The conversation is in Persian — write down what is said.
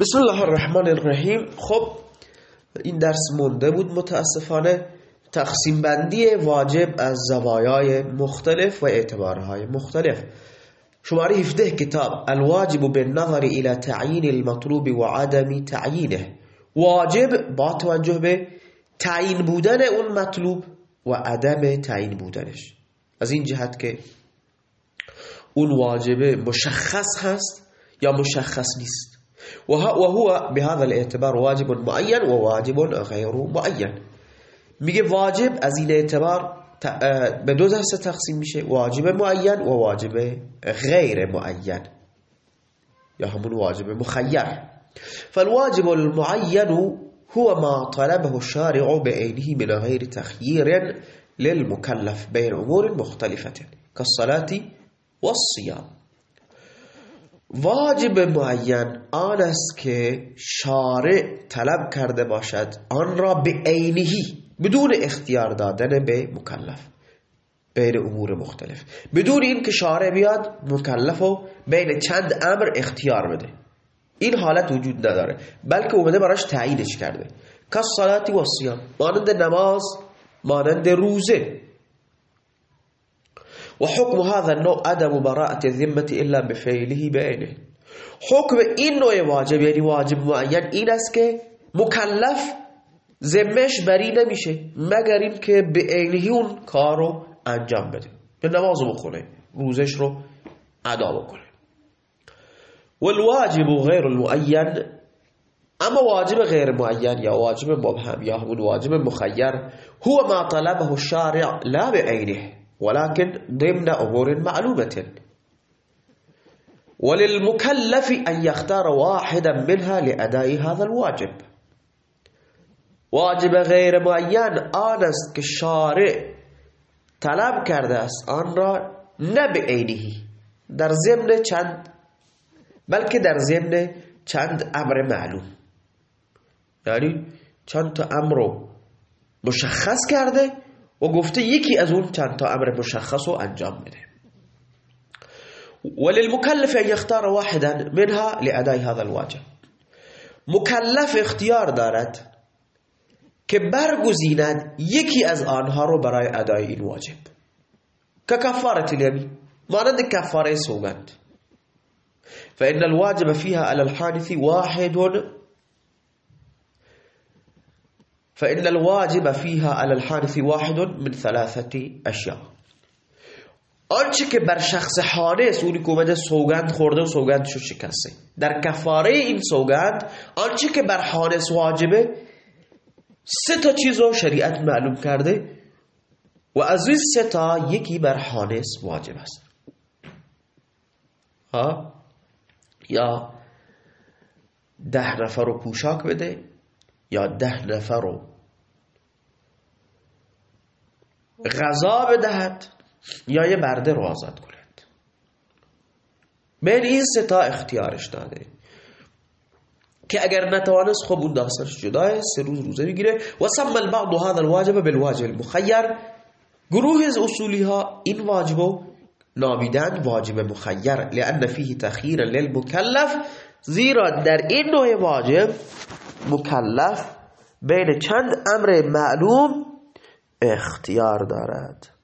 بسم الله الرحمن الرحیم خب این درس مونده بود متاسفانه. تقسیم بندی واجب از زوایای مختلف و اعتبارهای مختلف. شماره 17 کتاب الواجب بالنظر الى تعیین المطلوب و عدم تعیینه. واجب با توجه به تعیین بودن اون مطلوب و عدم تعیین بودنش. از این جهت که اون واجب مشخص هست یا مشخص نیست. و هو بهذا الاعتبار واجب معین و واجب غیر معین میگه واجب از این اعتبار به دو دسته تقسیم میشه. واجب معین و واجب غیر معین یا همون واجب مخیر. فالواجب المعین هو ما طلبه الشارع بعينه من غير تخيير للمكلف بين امور مختلفة كالصلاة والصيام. واجب معین آن است که شارع طلب کرده باشد آن را به عینهی بدون اختیار دادن به مکلف بین امور مختلف. بدون این که شارع بیاد مکلف و بین چند امر اختیار بده. این حالت وجود نداره بلکه اومده براش تعیینش کرده. کس صلاتی و سیام مانند نماز مانند روزه. و حکم هذا النوع عدم براءة الذمة إلا بفعله بعینه حکم این نوع واجب یعنی واجب معین این است که مکلف ذمش بری نمیشه مگر این که به عینه اون کار رو أنجام بده به نماز بخونه روزش رو ادا بکنه والواجب غیر المعین أما واجب غیر معین یا واجب مبهم یا واجب مخیر هو ما طلبه الشارع لا بعینه ولكن ضمن أمور معلومة. وللمكلف أن يختار واحدا منها لأداء هذا الواجب. واجب غیر معین آن است که شارع طلب کرده است. آن را نه به عینه در ضمن چند؟ بلکه در ضمن چند أمر معلوم. یعنی چند تا أمر مشخص کرده و گفته یکی از اون چند تا أمر مشخص رو انجام بده وللمكلف ان يختار واحدا منها لأداء هذا الواجب. مکلف اختیار دارد که برگزیند یکی از آنها رو برای ادای این واجب. که کفارت الیمین مانند کفاره سوگند. فإن الواجب فيها على الحادث واحد فإن الواجب فيها على الحادث واحد من ثلاثة أشياء. آنچه که بر شخص حادث اونی که اومده سوگند خورده و سوگندشو شکسته. در کفاره این سوگند آنچه که بر حادث واجبه سه تا چیز رو شریعت معلوم کرده و از این سه تا یکی بر حادث واجب است. ها؟ یا ده نفر رو پوشاک بده یا ده نفر رو. غذا بدهد یا یه برده رو آزاد کند. بین این سه تا اختیارش داده. که اگر نتوانست خب اون داستانش جداه سه روز روزه می‌گیره. و سم البعض هذا الواجب بالواجب المخیر. گروه از اصولی ها این واجبو نامیدن واجب مخیر لان فیه تخییر للمکلف زیرا در این نوع واجب مکلف بین چند امر معلوم اختیار دارد.